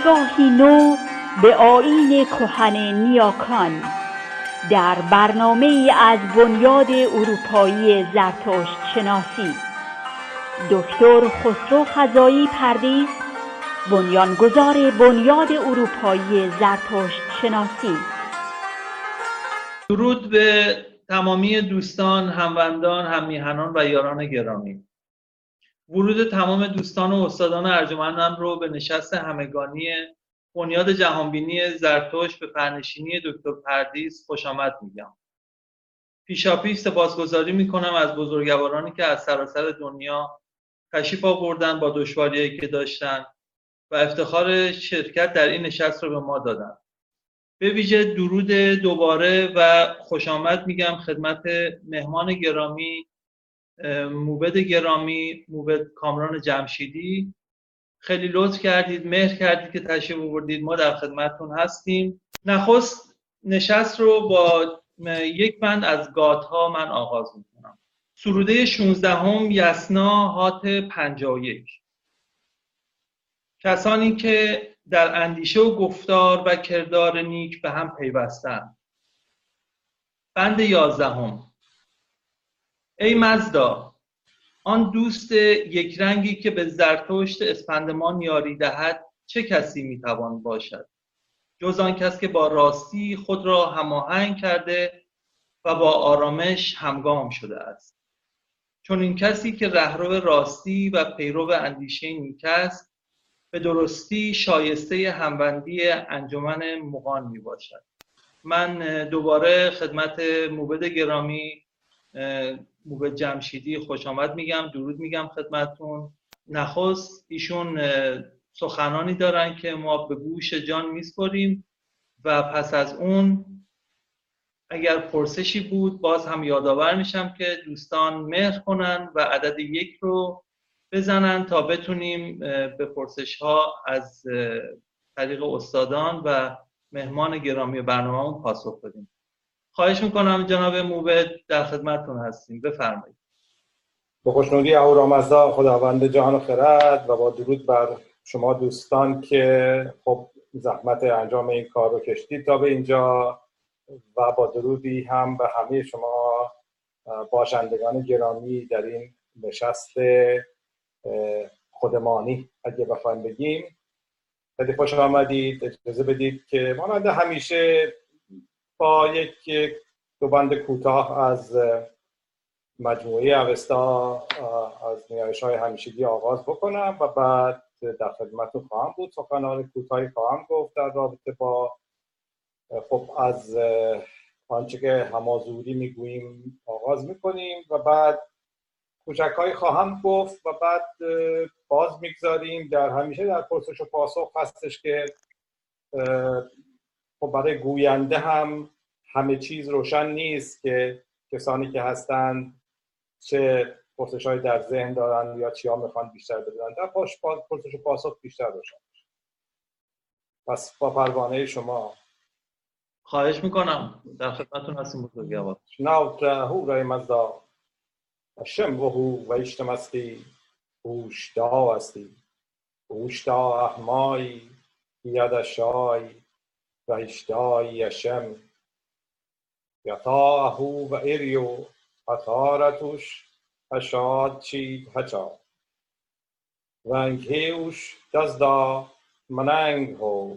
نگاهی نو به آین کهن نیاکان. در برنامه از بنیاد اروپایی زرتشت شناسی. دکتر خسرو خزایی پردیس بنیانگذار بنیاد اروپایی زرتشت شناسی. درود به تمامی دوستان، هموندان، هممیهنان و یاران گرامی. ورود تمام دوستان و استادان ارجمندم رو به نشست همگانی بنیاد جهانبینی زرتوش به پرنشینی دکتر پردیس خوش آمد میگم. پیشاپیش سپاسگزاری می‌کنم از بزرگوارانی که از سراسر دنیا تشریف آوردن با دشواریهایی که داشتن و افتخار شرکت در این نشست رو به ما دادن. به ویژه درود دوباره و خوش آمد میگم خدمت مهمان گرامی موبد گرامی موبد کامران جمشیدی. خیلی لطف کردید مهر کردید که تشریف آوردید. ما در خدمتتون هستیم. نخست نشست رو با یک بند از گات ها من آغاز می‌کنم. سروده 16 هم یسنا هات 51 کسانی که در اندیشه و گفتار و کردار نیک به هم پیوستند. بند یازدهم. ای مزدا آن دوست یک رنگی که به زرتشت اسپندمان یاری دهد چه کسی می‌توان باشد؟ جز آن کس که با راستی خود را هماهنگ کرده و با آرامش همگام شده است. چون این کسی که رهرو راستی و پیرو اندیشه نیک است به درستی شایسته هموندی انجمن مغان می باشد من دوباره خدمت موبد گرامی موبد جمشیدی خوش آمد میگم درود میگم خدمتون نخست ایشون سخنانی دارن که ما به گوش جان میسپریم و پس از اون اگر پرسشی بود باز هم یادآور میشم که دوستان مهر کنن و عدد یک رو بزنن تا بتونیم به پرسش ها از طریق استادان و مهمان گرامی برنامه پاسخ بدیم. خواهش می‌کنم جناب موبد در خدمتتون هستیم. بفرمایید. با خوشنودی اهورامزدا خداوند جهان و خرد و با درود بر شما دوستان که خب زحمت انجام این کار رو کشتید تا به اینجا و با درودی هم به همه شما باشندگان گرامی در این نشست خودمانی. اگه بخوایم بگیم خیلی خوش آمدید. اجازه بدید که مانند همیشه با یک دو بند کوتاه از مجموعه اوستا از نیایش های همیشگی آغاز بکنم و بعد در خدمتتون خواهم بود. سخنان کوتاهی خواهم گفت در رابطه با خب از آنچه که همازوری می‌گوییم آغاز می‌کنیم و بعد کوچک خواهم گفت و بعد باز می‌گذاریم. در همیشه در پرسش و پاسخ هستش که خب برای گوینده هم همه چیز روشن نیست که کسانی که هستند چه پرسش های در ذهن دارن یا چیا می‌خوان بیشتر بدونن. در پرسش و پاسخ بیشتر روشن پس با پروانه شما. خواهش می‌کنم. در خدمتتون هستیم بزرگوار. ناوت هورای مزدا. شم و هو و اشتمستی هوشدا استی هوشدا احمایی. یدشای و اشتای اشم یطاهو و ایریو حتارتوش هشاد چید هچا. و انگهوش دزدا مننگ هو.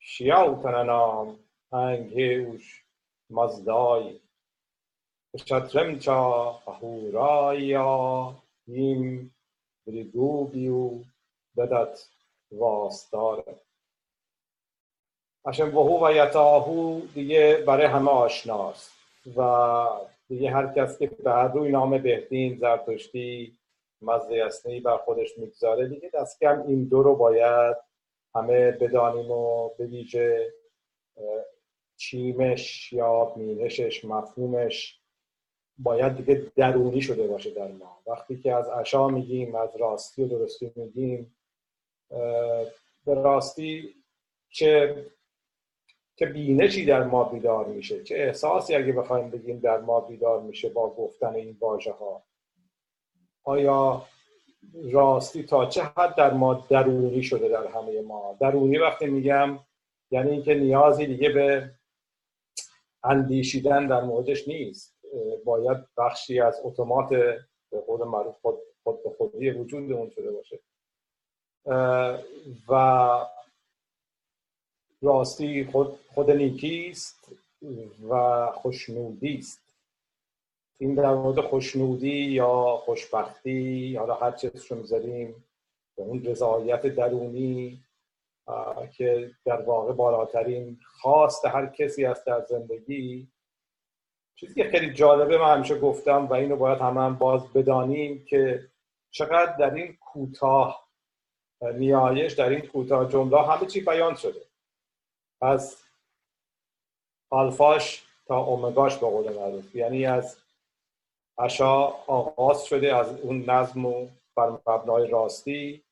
شیاو تننام انگهوش مزدای. شترمچا اهورایا این بریگوبیو بدت واستاره. اشم وهو و یتاهو دیگه برای همه آشناست و دیگه هر کس که به روی نام بهتین زرتشتی اصنی بر خودش می‌گذاره دیگه دست کم این دو رو باید همه بدانیم و به ویژه چیمش یا بینشش مفهومش باید دیگه درونی شده باشه در ما. وقتی که از عشا میگیم از راستی و درستی میگیم به راستی چه که بینشی در ما بیدار میشه. چه احساسی اگه بخوایم بگیم در ما بیدار میشه با گفتن این واژه ها آیا راستی تا چه حد در ما درونی شده در همه ما؟ درونی وقتی میگم یعنی اینکه نیازی دیگه به اندیشیدن در موردش نیست. باید بخشی از اتومات به خود معروف خود, به خودی وجود اون شده باشه. و راستی خود, خود نیکی است و خوشنودی است این در مورد خوشنودی یا خوشبختی یا هر چیزشو می‌ذاریم به اون رضایت درونی که در واقع بالاترین خواست هر کسی است در زندگی. چیزی که خیلی جالبه من همیشه گفتم و اینو باید همه هم باز بدانیم که چقدر در این کوتاه نیایش در این کوتاه جمله همه چی بیان شده. از آلفاش تا اومگاش به قول معروف. یعنی از اشا آغاز شده از اون نظم و بر مبنای راستی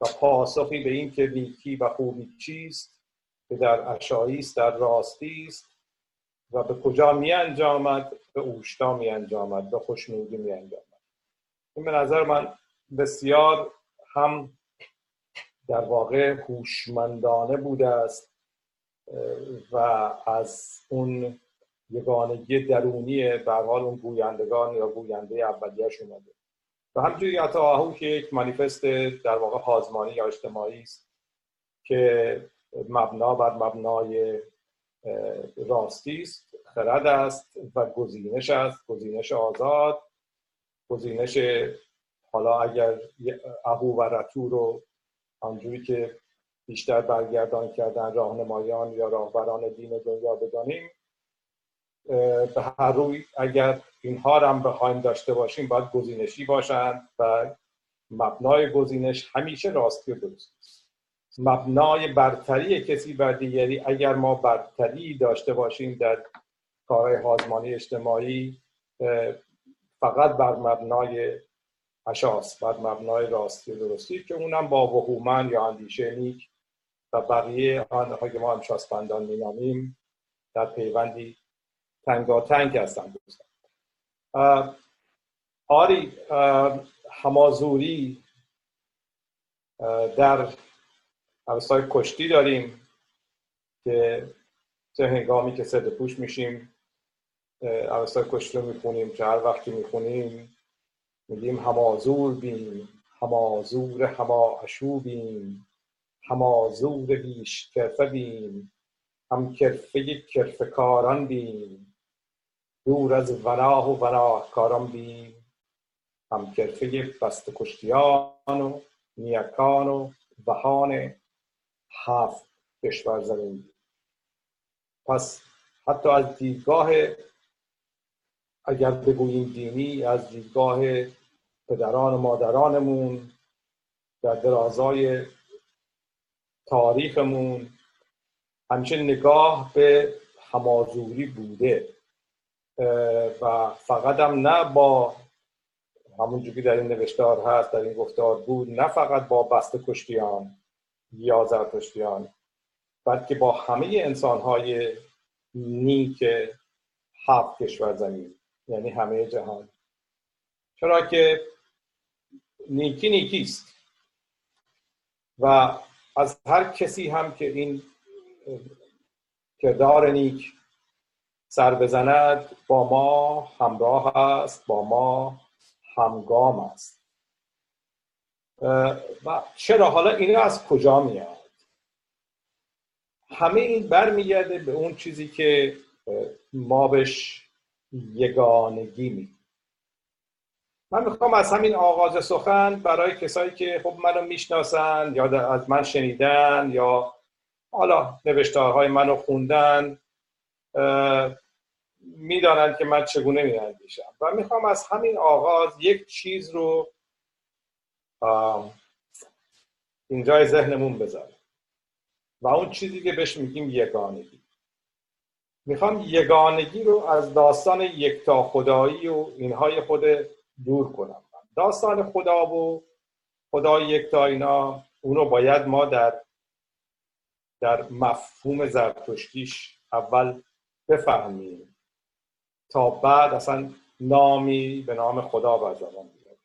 و پاسخی به این که نیکی و خوبی چیست که در اشایی است در راستی است و به کجا می انجامد به اوشتا می انجامد به خوشنودی می انجامد این به نظر من بسیار هم در واقع هوشمندانه بوده است. و از اون یگانگی درونی به حال اون گویندگان یا گوینده اولیش اومده. و همجوری آهو که یک مانیفست در واقع حازمانی یا اجتماعی است که مبنا بر مبنای راستی است خرد است و گزینش است گزینش آزاد گزینش حالا اگر اهو و رتو رو آنجوری که بیشتر برگردان کردن راهنمایان یا راهبران دین دنیا بدانیم. به هر روی اگر اینها رو هم بخوایم داشته باشیم باید گزینشی باشند و مبنای گزینش همیشه راستی و درست است. مبنای برتری کسی بر دیگری اگر ما برتری داشته باشیم در کارهای حازمانی اجتماعی فقط بر مبنای اشاس بر مبنای راستی و درستی که اونم با وهومن یا اندیشه نیک و بقیه آنها که ما هم شاسپندان مینامیم در پیوندی تنگاتنگ هستن دوستان آری همازوری در عوضای کشتی داریم که چه هنگامی که صد پوش میشیم عوضای کشتی رو می‌خونیم که هر وقتی می‌خونیم میگیم همازور بیم همازور هما بیم همازور بیش کرفه بیم هم کرفه کرفه کاران بیم. دور از وناه و وناهکاران بیم. هم کرفه بست کشتیان و نیکان و بهان هفت کشور زمین. پس حتی از دیدگاه اگر بگوییم دینی از دیدگاه پدران و مادرانمون در درازای تاریخمون همیشه نگاه به همازوری بوده. و فقط هم نه با همون که در این نوشتار هست در این گفتار بود نه فقط با بست کشتیان یا زرتشتیان بلکه با همه انسان های نیک هفت کشور زمین یعنی همه جهان. چرا که نیکی نیکیست. و از هر کسی هم که این کردار نیک سر بزند با ما همراه است با ما همگام است. و چرا؟ حالا این از کجا میاد؟ همه این برمیگرده به اون چیزی که ما بهش یگانگی می من می‌خوام از همین آغاز سخن برای کسایی که خب منو می‌شناسن یا از من شنیدن یا حالا نوشتارهای منو خوندن می‌دانند که من چگونه میاندیشم. و می‌خوام از همین آغاز یک چیز رو اینجای ذهنمون بذارم. و اون چیزی که بهش میگیم یگانگی. می‌خوام یگانگی رو از داستان یکتا خدایی و اینهای خود دور کنم. داستان خدا و خدا یکتا اینا اونو باید ما در در مفهوم زرتشتیش اول بفهمیم. تا بعد اصلا نامی به نام خدا بر زبان بیاریم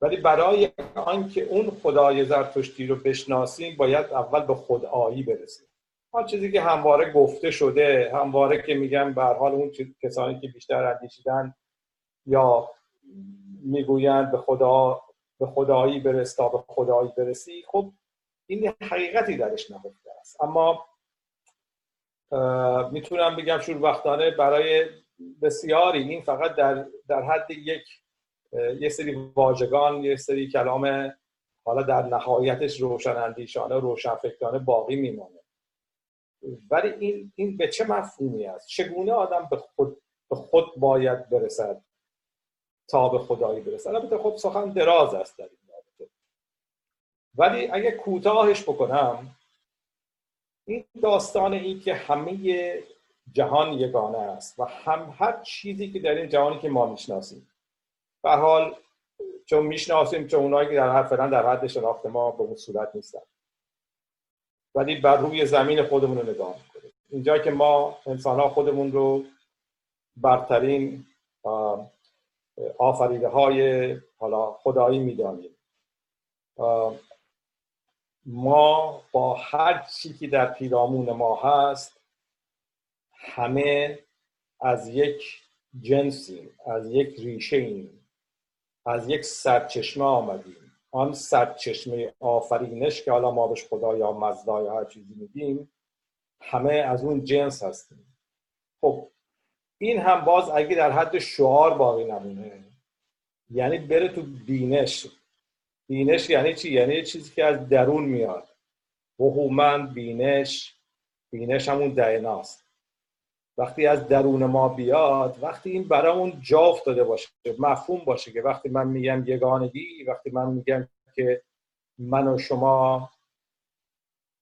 ولی برای آنکه اون خدای زرتشتی رو بشناسیم باید اول به خدایی برسیم. آن چیزی که همواره گفته شده همواره که میگن به حال اون کسانی که بیشتر اندیشیدن یا می‌گویند به خدا به خدایی برس تا به خدایی برسی. خب این حقیقتی درش نهفته است. اما می‌تونم بگم شوربختانه برای بسیاری این فقط در, در حد یک یه سری واژگان یه سری کلام حالا در نهایتش روشن اندیشانه روشن فکرانه باقی میمانه. ولی این, این به چه مفهومی است؟ چگونه آدم به خود, به خود باید برسد؟ تا به خدایی برسد البته خب سخن دراز است در این رابطه. ولی اگه کوتاهش بکنم این داستان این که همه جهان یگانه است و هم هر چیزی که در این جهانی که ما می‌شناسیم. به حال چون می‌شناسیم چون اونایی که در هر فعلا در حد شناخت ما به اون صورت نیستن. ولی بر روی زمین خودمون رو نگاه می‌کنیم. اینجا که ما انسان ها خودمون رو برترین آفریده های حالا خدایی می‌دانیم. ما با هر چی که در پیرامون ما هست همه از یک جنسیم از یک ریشه ایم از یک سرچشمه آمدیم. آن سرچشمه آفرینش که حالا ما بهش خدا یا مزدا یا هر چیزی میگیم همه از اون جنس هستیم. خب این هم باز اگه در حد شعار باقی نمونه. یعنی بره تو بینش. بینش یعنی چی؟ یعنی چیزی که از درون میاد. وهومن بینش بینش همون دیناست وقتی از درون ما بیاد وقتی این برامون جا افتاده باشه مفهوم باشه که وقتی من میگم یگانگی وقتی من میگم که من و شما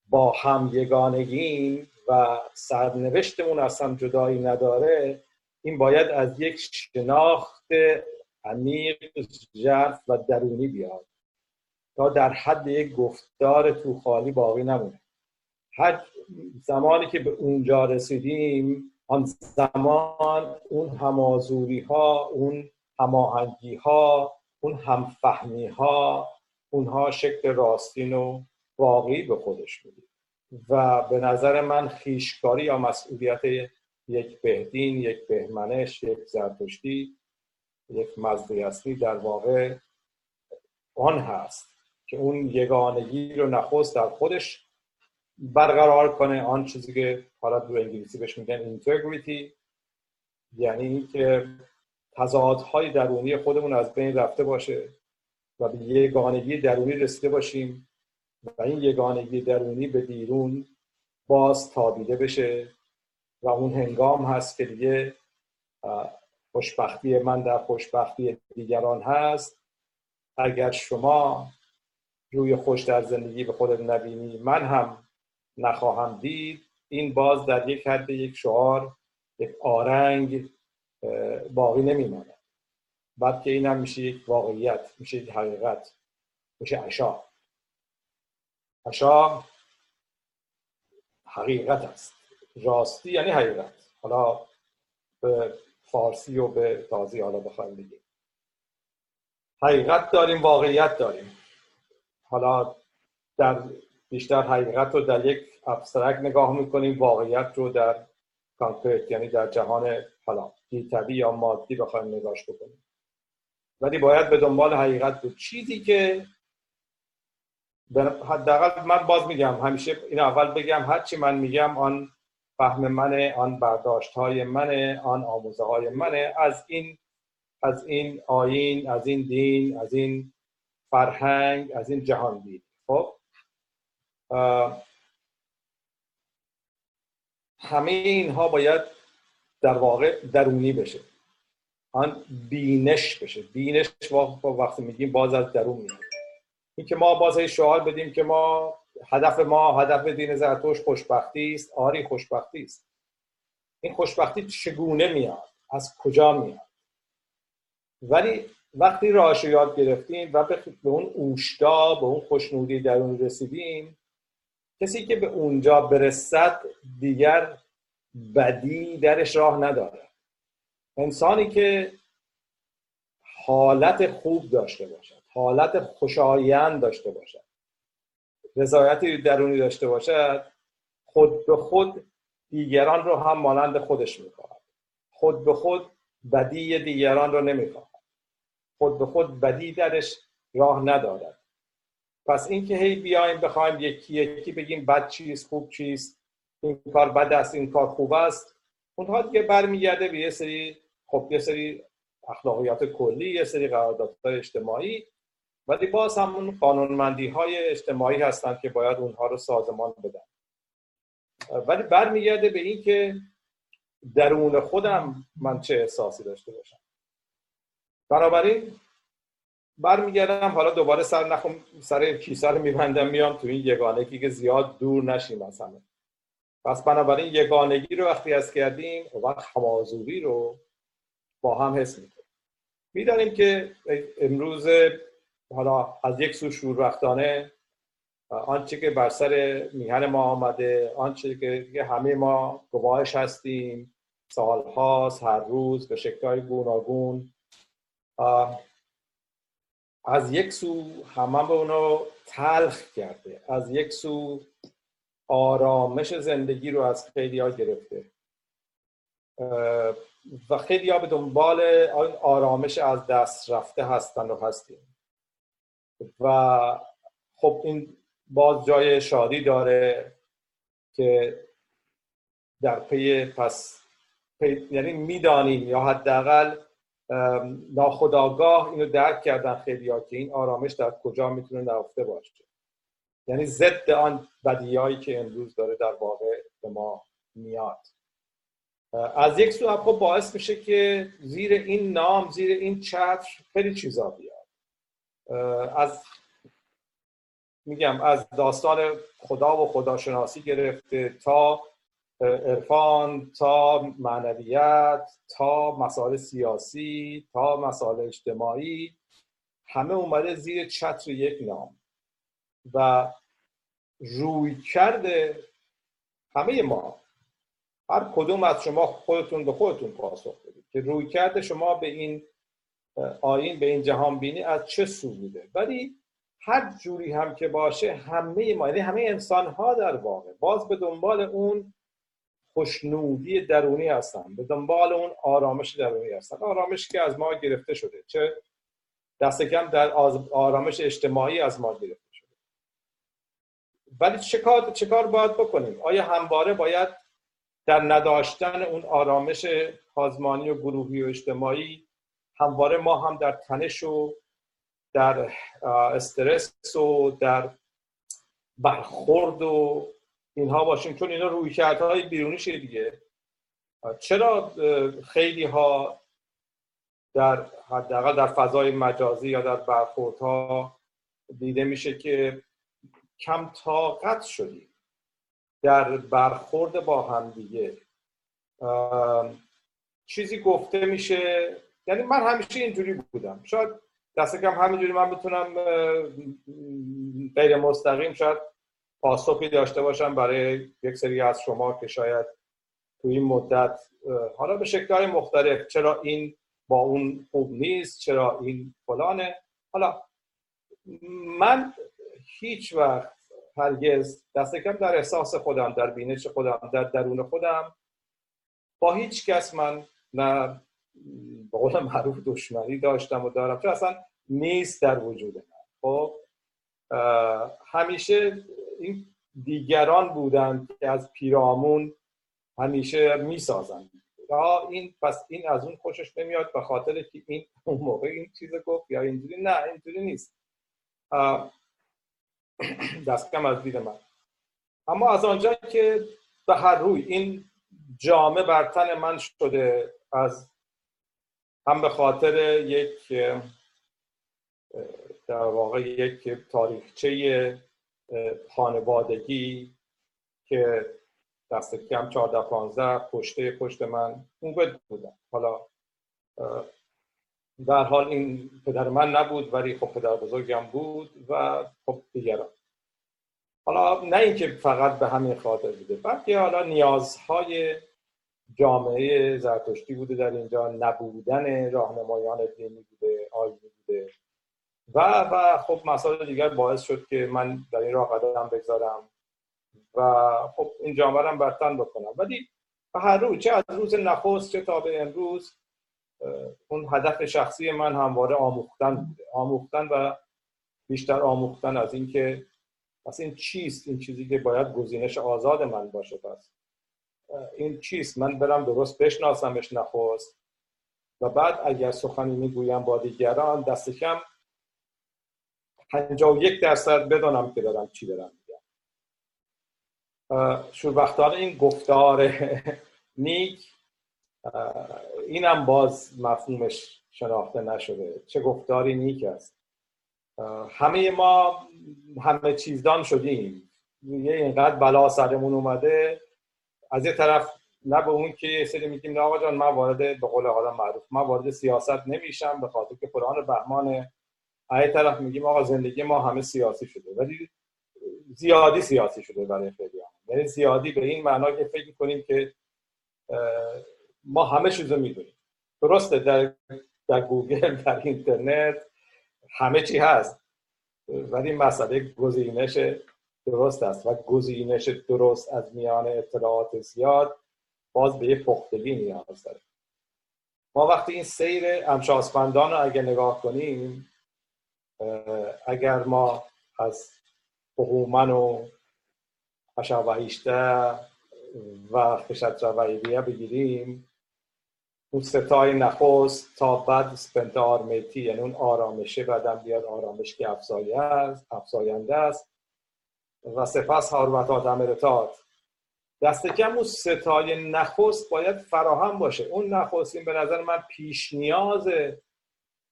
با هم یگانگیم و سرنوشتمون اصلا جدایی نداره این باید از یک شناخت عمیق ژرف و درونی بیاد تا در حد یک گفتار تو خالی باقی نمونه. هر زمانی که به اونجا رسیدیم آن زمان اون همازوری ها اون هماهنگی ها اون همفهمی ها اونها شکل راستین و واقعی به خودش می‌دید و به نظر من خیشکاری یا مسئولیت یک بهدین یک بهمنش یک زرتشتی یک مزدی در واقع آن هست که اون یگانگی رو نخست در خودش برقرار کنه. آن چیزی که حالا دو انگلیسی بهش میگن اینتگریتی یعنی اینکه تضادهای درونی خودمون از بین رفته باشه و به یگانگی درونی رسیده باشیم و این یگانگی درونی به بیرون باز تابیده بشه. و اون هنگام هست که دیگه خوشبختی من در خوشبختی دیگران هست. اگر شما روی خوش در زندگی به خودت نبینی من هم نخواهم دید. این باز در یک حد یک شعار یک آرنگ باقی نمیماند. بلکه این هم میشه یک واقعیت میشه یک حقیقت میشه اشا. اشا حقیقت است. راستی یعنی حقیقت. حالا به فارسی و به تازی حالا بخوایم بگیم. حقیقت داریم واقعیت داریم. حالا در بیشتر حقیقت رو در یک abstract نگاه می‌کنیم واقعیت رو در concrete یعنی در جهان حالا گیتوی یا مادی بخوایم نگاش بکنیم. ولی باید به دنبال حقیقت بود. چیزی که حداقل من باز میگم همیشه این اول بگم هرچی من میگم آن فهم منه آن برداشت های منه آن آموزه های منه. از این از این آین از این دین از این فرهنگ از این جهان دید. خب؟ همه اینها باید در واقع درونی بشه. آن بینش بشه. بینش وقتی میگیم باز از درون میاد این که ما باز شعار بدیم که ما هدف ما هدف دین زرتوش خوشبختی است. آری خوشبختی است. این خوشبختی چگونه میاد؟ از کجا میاد؟ ولی وقتی راهش یاد گرفتیم و به اون اوشتا به اون خوشنودی درون رسیدیم کسی که به اونجا برسد دیگر بدی درش راه نداره. انسانی که حالت خوب داشته باشد حالت خوشایند داشته باشد رضایتی درونی داشته باشد خود به خود دیگران رو هم مانند خودش می‌خواهد خود به خود بدی دیگران رو نمی‌خواهد خود به خود بدی درش راه ندارد. پس اینکه هی بیایم بخوایم یکی یکی بگیم بد چیست خوب چیست این کار بد است این کار خوب است اونها دیگه برمیگرده به یه سری خب یه سری اخلاقیات کلی یه سری قراردادهای اجتماعی ولی باز هم اون قانونمندی های اجتماعی هستند که باید اونها رو سازمان بدن. ولی برمیگرده به این که درون خودم من چه احساسی داشته باشم. بنابراین برمیگردم حالا دوباره سر نخم سر کیسه رو میبندم میام تو این یگانگی که زیاد دور نشیم از همه. پس بنابراین یگانگی رو وقتی از کردیم وقت همازوری رو با هم حس می‌کنیم. می‌دانیم که امروز حالا از یک سو شوربختانه آنچه که بر سر میهن ما آمده آنچه که همه ما گواهش هستیم سالهاست هر روز به شکلهای گوناگون. از یک سو همه به اونو تلخ کرده از یک سو آرامش زندگی رو از خیلی ها گرفته. و خیلی به دنبال آرامش از دست رفته هستن و هستیم. و خب این باز جای شادی داره که در پی پس پی یعنی می‌دانیم یا حداقل ناخداگاه اینو درک کردن خیلی ها که این آرامش در کجا می‌تونه نهفته باشه. یعنی ضد آن بدیایی که امروز داره در واقع به ما میاد. از یک سو خب باعث میشه که زیر این نام زیر این چتر خیلی چیزا بیاد. از میگم از داستان خدا و خداشناسی گرفته تا عرفان تا معنویت تا مسائل سیاسی تا مسائل اجتماعی همه اومده زیر چتر یک نام و روی کرده همه ما. هر کدوم از شما خودتون به خودتون پاسخ بدید که روی کرده شما به این آین به این جهان بینی از چه سو بوده ولی هر جوری هم که باشه همه ما یعنی همه انسان ها در واقع باز به دنبال اون خوشنودی درونی هستن به دنبال اون آرامش درونی هستن. آرامش که از ما گرفته شده چه دست کم در آرامش اجتماعی از ما گرفته شده. ولی چه کار, چه کار باید بکنیم؟ آیا همواره باید در نداشتن اون آرامش سازمانی و گروهی و اجتماعی همواره ما هم در تنش و در استرس و در برخورد و اینها باشیم. چون اینا روی های بیرونیشه دیگه. چرا خیلی ها در حداقل در فضای مجازی یا در برخوردها دیده میشه که کم طاقت شدیم. در برخورد با هم دیگه. چیزی گفته میشه یعنی من همیشه اینجوری بودم. شاید دست کم همینجوری من بتونم غیر مستقیم شاید پاسخی داشته باشم برای یک سری از شما که شاید تو این مدت حالا به شکلهای مختلف چرا این با اون خوب نیست چرا این فلانه. حالا من هیچ وقت هرگز دست کم در احساس خودم در بینش خودم در درون خودم با هیچ کس من نه به قول معروف دشمنی داشتم و دارم. چون اصلا نیست در وجود من. خب همیشه این دیگران بودند که از پیرامون همیشه می‌سازند این پس این از اون خوشش نمیاد به خاطر که این اون موقع این چیز گفت یا اینجوری؟ نه اینجوری نیست. دست کم از دید من. اما از آنجا که به هر روی این جامعه بر تن من شده از هم به خاطر یک در واقع یک تاریخچه خانوادگی که دست کم 14 15 پشته پشت من اون بودم حالا در حال این پدر من نبود ولی خب پدر بزرگم بود و خب دیگران. حالا نه اینکه فقط به همین خاطر بوده بلکه حالا نیازهای جامعه زرتشتی بوده در اینجا نبودن راهنمایان دینی بوده آیینی بوده. و و خب مسائل دیگر باعث شد که من در این راه قدم بگذارم و خب این جامعه هم برتن بکنم. ولی هر روز چه از روز نخست چه تا به امروز اون هدف شخصی من همواره آموختن بوده. آموختن و بیشتر آموختن از اینکه پس این چیست؟ این چیزی که باید گزینش آزاد من باشه پس. این چیست؟ من برم درست بشناسمش نخست. و بعد اگر سخنی می‌گویم با دیگران دست کم یک درصد بدانم که دارم چی دارم میگم. شوربختانه این گفتار نیک اینم باز مفهومش شناخته نشده. چه گفتاری نیک است. همه ما همه چیزدان شدیم. یه اینقدر بلا سرمون اومده از یه طرف نه به اون که سری میگیم نه آقا جان من وارد به قول حالا معروف من وارد سیاست نمیشم به خاطر که قرآن بهمان از طرف میگیم آقا زندگی ما همه سیاسی شده ولی زیادی سیاسی شده برای خیلی یعنی زیادی به این معنا که فکر کنیم که ما همه چیزو می‌دونیم. درسته در در گوگل در اینترنت همه چی هست ولی مسئله گزینش درست است و گزینش درست از میان اطلاعات زیاد باز به یه پختگی نیاز داره ما وقتی این سیر امشاسپندان رو اگه نگاه کنیم اگر ما از بهومن و اشاوهیشته و خشت رویدیه بگیریم اون ستای نخست تا بعد سپنت یعنی اون آرامشه بعدم بیاد آرامش که افزاینده است. و سپس هاروت آدم دست کم اون ستای نخست باید فراهم باشه. اون نخست این به نظر من پیش نیاز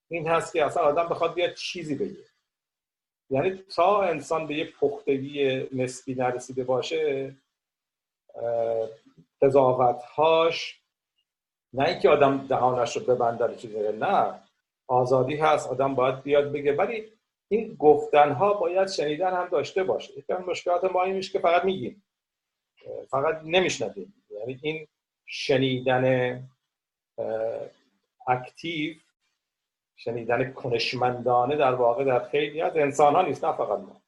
این هست که اصلا آدم بخواد بیاد چیزی بگه. یعنی تا انسان به یه پختگی نسبی نرسیده باشه قضاوتهاش نه اینکه آدم دهانش رو ببنده چیزی نه. آزادی هست آدم باید بیاد بگه. ولی این گفتن ها باید شنیدن هم داشته باشه. از مشکلات ما این که فقط میگیم. فقط نمیشنویم. یعنی این شنیدن اکتیو شنیدن کنشمندانه در واقع در خیلی از انسان ها نیست نه فقط ما.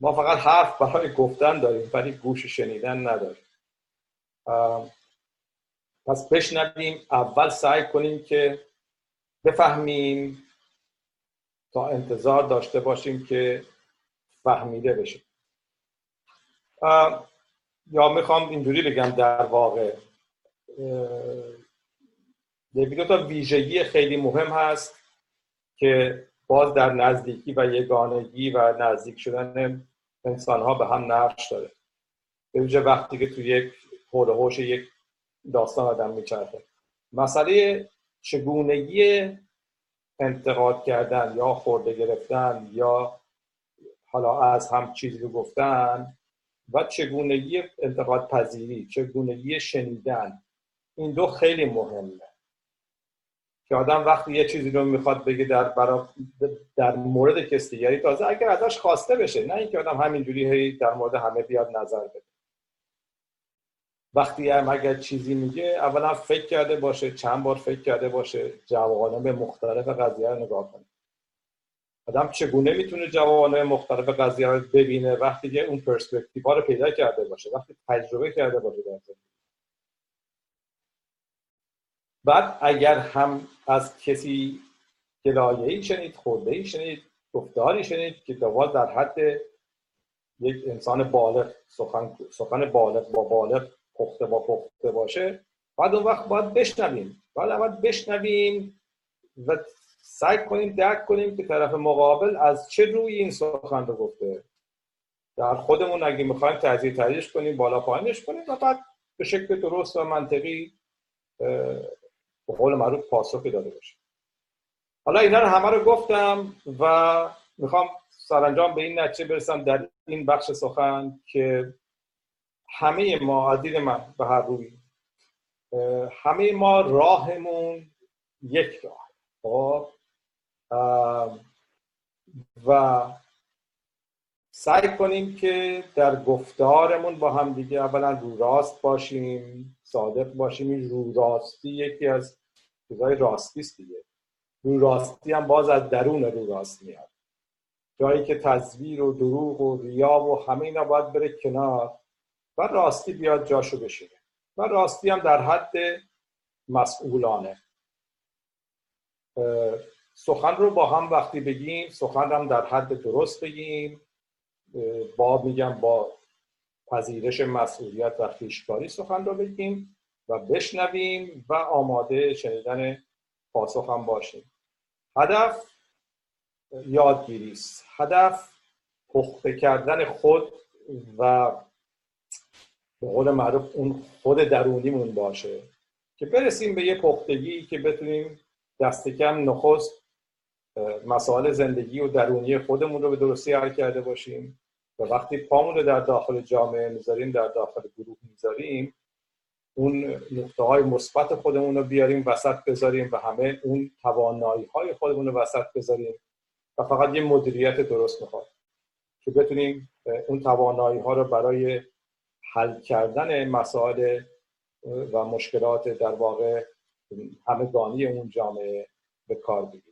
ما فقط حرف برای گفتن داریم ولی گوش شنیدن نداریم. پس بشنویم اول سعی کنیم که بفهمیم تا انتظار داشته باشیم که فهمیده بشیم یا می‌خوام اینجوری بگم در واقع دو تا ویژگی خیلی مهم هست که باز در نزدیکی و یگانگی و نزدیک شدن انسان ها به هم نقش داره. به وقتی که تو یک حول هوش یک داستان آدم میچرخه. مسئله چگونگی انتقاد کردن یا خورده گرفتن یا حالا از هم چیزی رو گفتن و چگونگی انتقاد پذیری چگونگی شنیدن این دو خیلی مهمه. که آدم وقتی یه چیزی رو می‌خواد بگه در برا در مورد کسی دیگری تازه اگر ازش خواسته بشه نه اینکه آدم همینجوری در مورد همه بیاد نظر بده. وقتی هم اگر چیزی میگه اولا فکر کرده باشه چند بار فکر کرده باشه به مختلف قضیه رو نگاه کنه. آدم چگونه می‌تونه جوانب مختلف قضیه رو ببینه؟ وقتی که اون پرسپکتیو ها رو پیدا کرده باشه وقتی تجربه کرده باشه در بعد اگر هم از کسی گلایه‌ای شنید خورده ای شنید گفتاری شنید که دوال در حد یک انسان بالغ سخن, سخن بالغ با بالغ پخته با پخته باشه بعد اون وقت باید بشنویم. بعد باید بشنویم و سعی کنیم درک کنیم که طرف مقابل از چه روی این سخن رو گفته. در خودمون اگه می‌خوایم تحضیر تحریش کنیم بالا پایینش کنیم و بعد به شکل درست و منطقی به قول معروف پاسخی داده باشیم. حالا اینا رو همه رو گفتم و می‌خوام سرانجام به این نتیجه برسم در این بخش سخن که همه ما از من به هر روی همه ما راهمون یک راه. خب؟ و سعی کنیم که در گفتارمون با هم دیگه اولا رو راست باشیم صادق باشیم. این رو راستی یکی از چیزهای راستی است دیگه. رو راستی هم باز از درون رو راست میاد. جایی که تزویر و دروغ و ریا و همه اینا باید بره کنار. و راستی بیاد جاشو بشینه. و راستی هم در حد مسئولانه. سخن رو با هم وقتی بگیم سخن هم در حد درست بگیم. با میگم با پذیرش مسئولیت و خیشکاری سخن رو بگیم و بشنویم و آماده شنیدن پاسخ هم باشیم. هدف یادگیری است هدف پخته کردن خود و به قول معروف اون خود درونیمون باشه. که برسیم به یه پختگی که بتونیم دست کم نخست مسائل زندگی و درونی خودمون رو به درستی حل کرده باشیم. و وقتی پامون رو در داخل جامعه می‌ذاریم در داخل گروه می‌ذاریم اون نقطه های مثبت خودمون رو بیاریم وسط بذاریم و همه اون توانایی های خودمون رو وسط بذاریم و فقط یه مدیریت درست می‌خواد. که بتونیم اون توانایی ها رو برای حل کردن مسائل و مشکلات در واقع همگانی اون جامعه به کار بگیریم